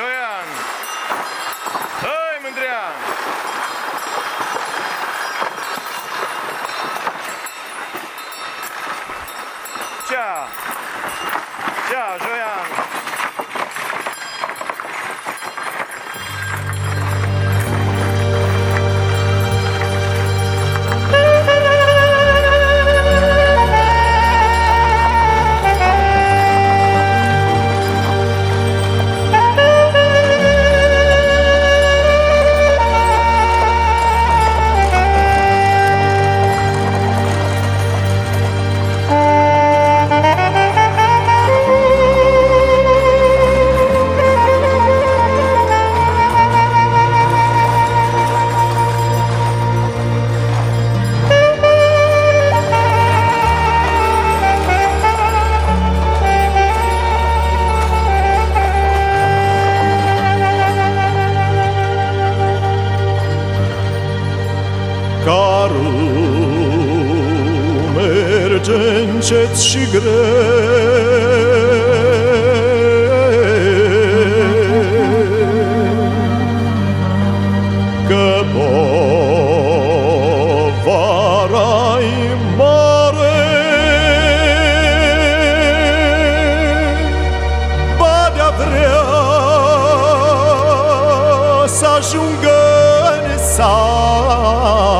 Joian! Hai, merge încet și greu Că povara-i mare Ba de-a vrea să ajungă în sat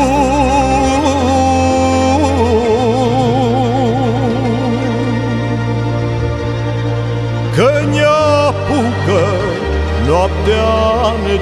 noaptea în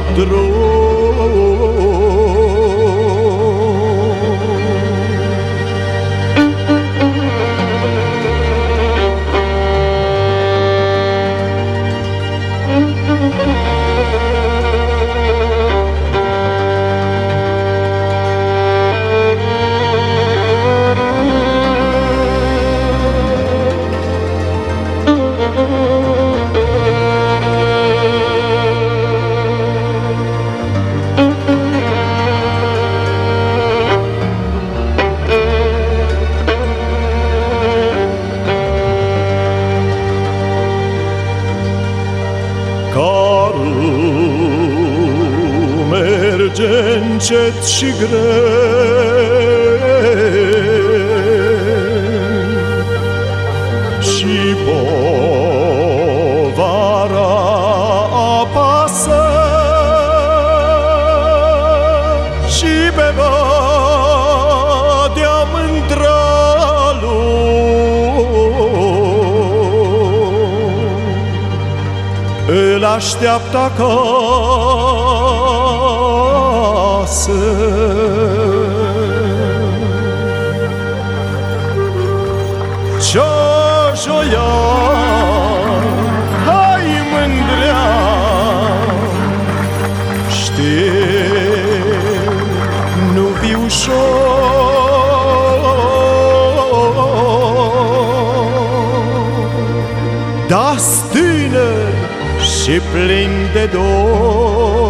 drum Carul merge încet și greu așteaptă acasă. Jojoia, hai mândrea, știu, nu fi ușor, dar stână Schippling de Dor.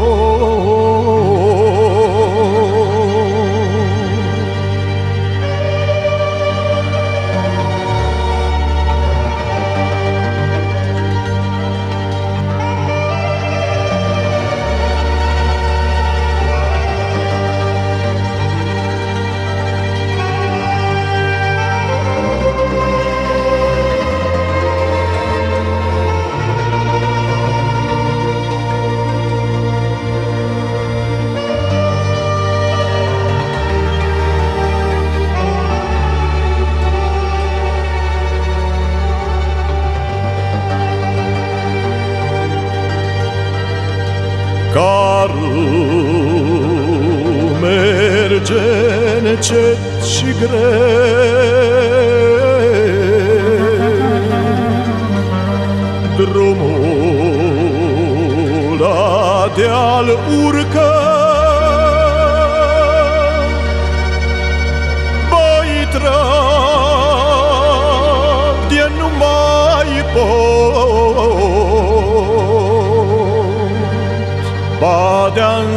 Carul merge încet și greu. Drumul deal urcă. Băi trag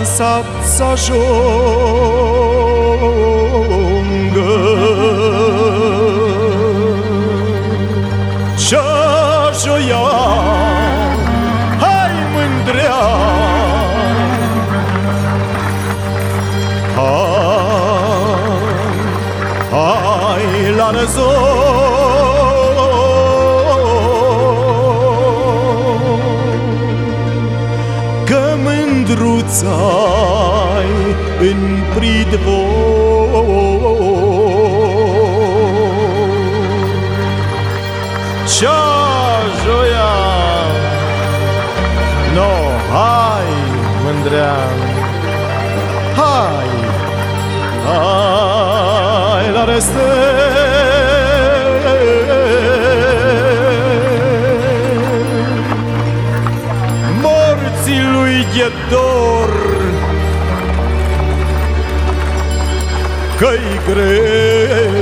Ba de-a sat să ajungă. Ce-aș joia Hai mândrea! Hai, hai la răzoi mândruța-i în pridvor. Cea joia? No, hai, mândrean. Hai, hai la reste igreja.